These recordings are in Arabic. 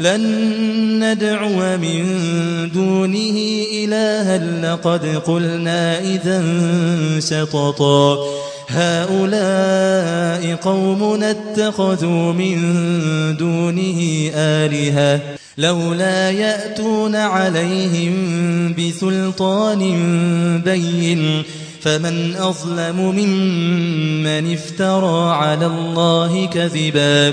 لن ندعو من دونه إلها لقد قلنا إذا شططا. هؤلاء قوم اتخذوا من دونه آلهة. لولا يأتون عليهم بسلطان بين فمن أظلم ممن افترى على الله كذبا.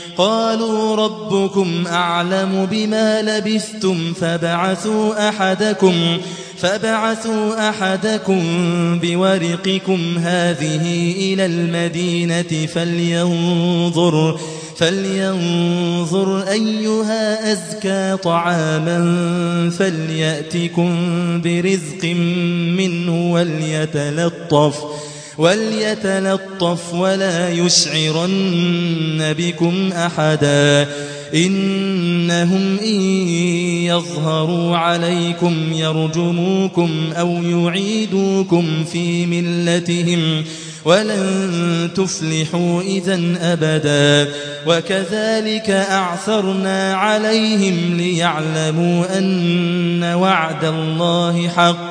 قالوا ربكم أعلم بما لبثتم فبعثوا أحدكم فبعثوا أحدكم بورقكم هذه إلى المدينة فلينظر فلينظر أيها أزكى طعاما فليأتكم برزق منه وليتلطف وليتلطف ولا يشعرن بكم أحدا إنهم إن يظهروا عليكم يرجموكم أو يعيدوكم في ملتهم ولن تفلحوا إذا أبدا وكذلك أعثرنا عليهم ليعلموا أن وعد الله حق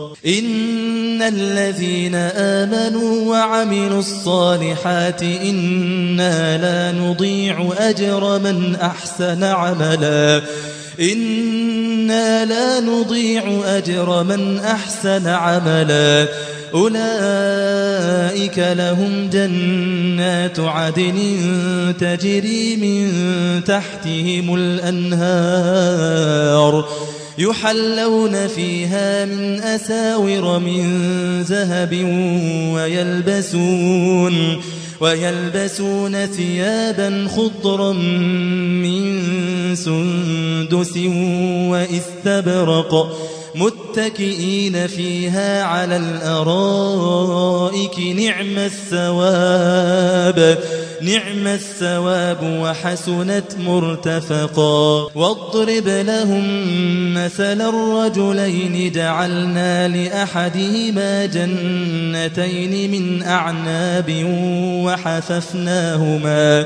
إن الذين آمنوا وعملوا الصالحات إنا لا نضيع أجر من أحسن عملا. إنا لا نضيع أجر من أحسن عملا. أولئك لهم جنات عدن تجري من تحتهم الأنهار. يحلون فيها من أساور من ذهب ويلبسون ويلبسون ثيابا خضرا من سندس وإستبرق متكئين فيها على الأرائك نعم الثواب نعم الثواب وحسنت مرتفقا. واضرب لهم مثل الرجلين جعلنا لأحدهما جنتين من أعناب وحففناهما.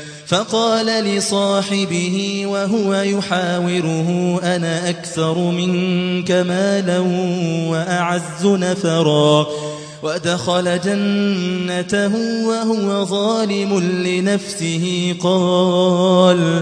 فقال لصاحبه وهو يحاوره أنا أكثر منك مالا وأعز نفرا. ودخل جنته وهو ظالم لنفسه قال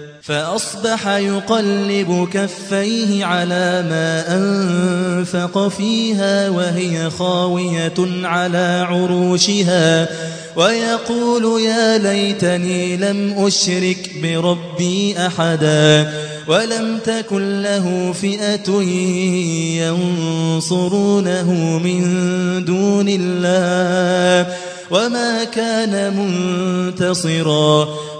فأصبح يقلب كفيه على ما أنفق فيها وهي خاوية على عروشها ويقول يا ليتني لم أشرك بربي أحدا ولم تكن له فئة ينصرونه من دون الله وما كان منتصرا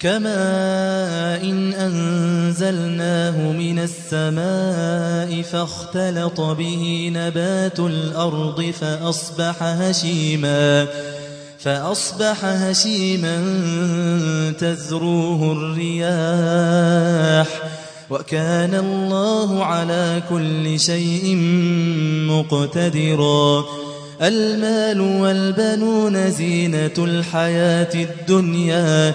كماء إن أنزلناه من السماء فاختلط به نبات الأرض فأصبح هشيما فأصبح هشيما تذروه الرياح وكان الله على كل شيء مقتدرا المال والبنون زينة الحياة الدنيا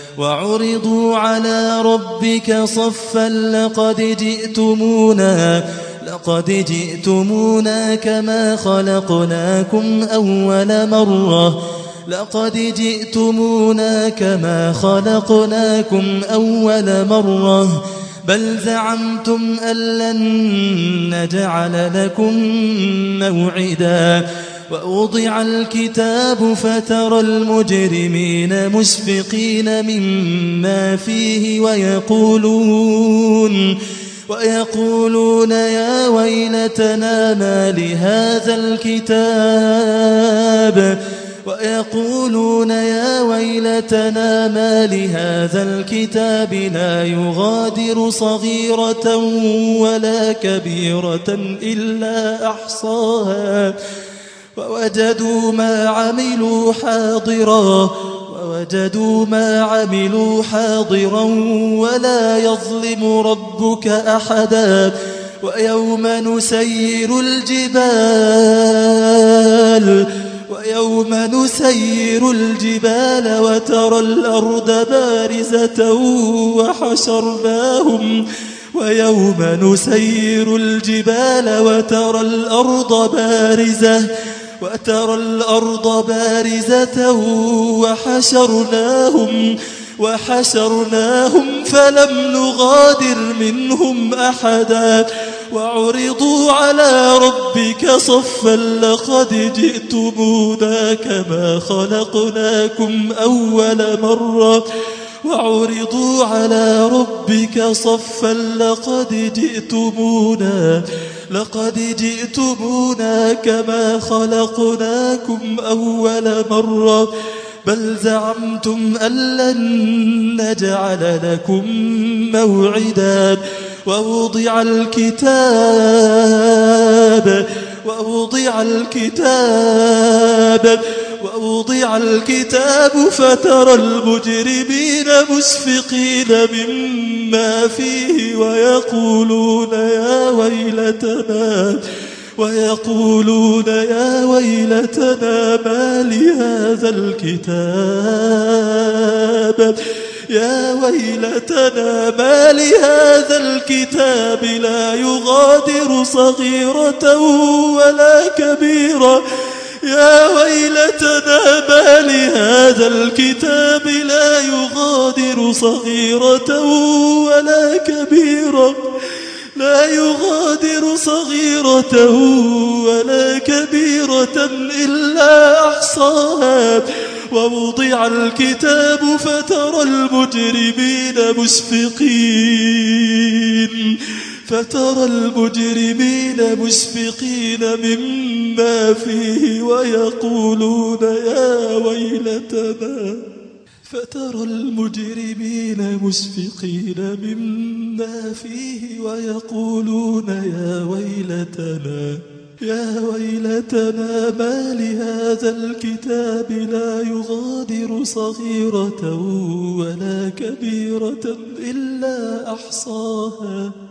وعرضوا على ربك صفا لقد جئتمونا لقد جئتمونا كما خلقناكم أول مرة لقد جئتمونا كما خلقناكم أول مرة بل زعمتم أن لن نجعل لكم موعدا. ووضع الكتاب فترى المجرمين مشفقين مما فيه ويقولون ويقولون يا ويلتنا ما لهذا الكتاب ويقولون يا ويلتنا ما لهذا الكتاب لا يغادر صغيرة ولا كبيرة إلا أحصاها ووجدوا ما عملوا حاضرا ووجدوا ما عملوا حاضرا ولا يظلم ربك أحدا ويوم نسير الجبال ويوم نسير الجبال وترى الأرض بارزة وحشرناهم ويوم نسير الجبال وترى الأرض بارزة وترى الأرض بارزة وحشرناهم وحشرناهم فلم نغادر منهم أحدا. وعرضوا على ربك صفا لقد جئتمونا كما خلقناكم أول مرة. وعرضوا على ربك صفا لقد جئتمونا لقد جئتمونا كما خلقناكم أول مرة بل زعمتم أن لن نجعل لكم موعدا. ووضع الكتاب ووضع الكتاب ووضع الكتاب فترى المجرمين مشفقين مما فيه ويقولون يا ويلتنا ويقولون يا ويلتنا ما لهذا الكتاب؟ يا ويلتنا ما لهذا الكتاب لا يغادر صغيرة ولا كبيرة. يا ويلتنا ما لهذا الكتاب لا يغادر صغيرة ولا كبيرة. لا يغادر صغيرة ولا كبيرة إلا أحصاها. ووضع الكتاب فترى المجرمين مشفقين. فترى المجرمين مشفقين مما فيه ويقولون يا ويلتنا. فترى المجرمين مشفقين مما فيه ويقولون يا ويلتنا. يا ويلتنا ما لهذا الكتاب لا يغادر صغيرة ولا كبيرة إلا أحصاها.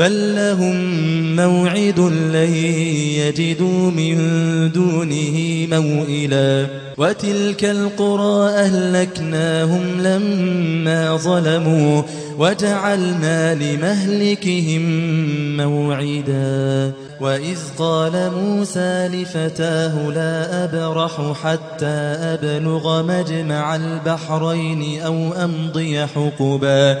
بل لهم موعد لن يجدوا من دونه موئلا وتلك القرى أهلكناهم لما ظلموا وجعلنا لمهلكهم موعدا وإذ قال موسى لفتاه لا أبرح حتى أبلغ مجمع البحرين أو أمضي حقبا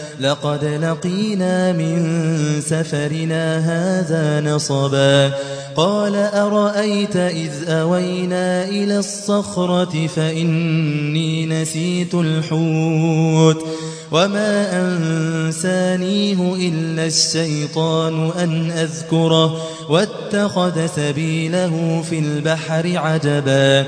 لقد لقينا من سفرنا هذا نصبا. قال أرأيت إذ أوينا إلى الصخرة فإني نسيت الحوت وما أنسانيه إلا الشيطان أن أذكره واتخذ سبيله في البحر عجبا.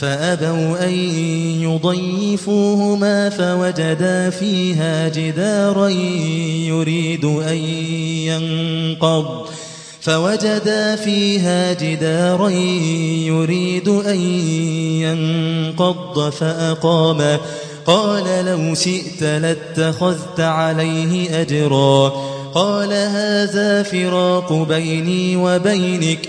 فأبوا أن يضيفوهما فوجدا فيها جدارا يريد أن ينقض. فوجدا فيها جدارا يريد أن ينقض فأقامه قال لو شئت لاتخذت عليه أجرا. قال هذا فراق بيني وبينك.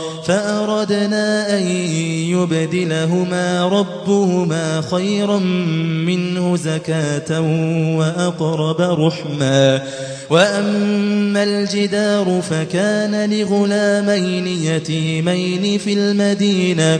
فأردنا أن يبدلهما ربهما خيرا منه زكاة وأقرب رحما. وأما الجدار فكان لغلامين يتيمين في المدينة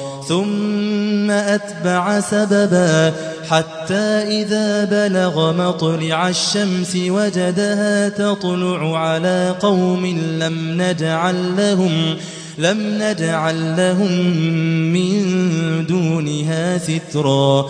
ثم أتبع سببا حتى إذا بلغ مطلع الشمس وجدها تطلع على قوم لم نجعل لهم لم نجعل لهم من دونها سترا.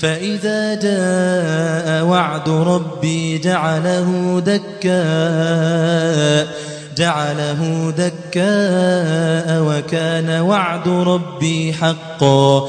فإذا جاء وعد ربي جعله دكاء جعله دكاء وكان وعد ربي حقا.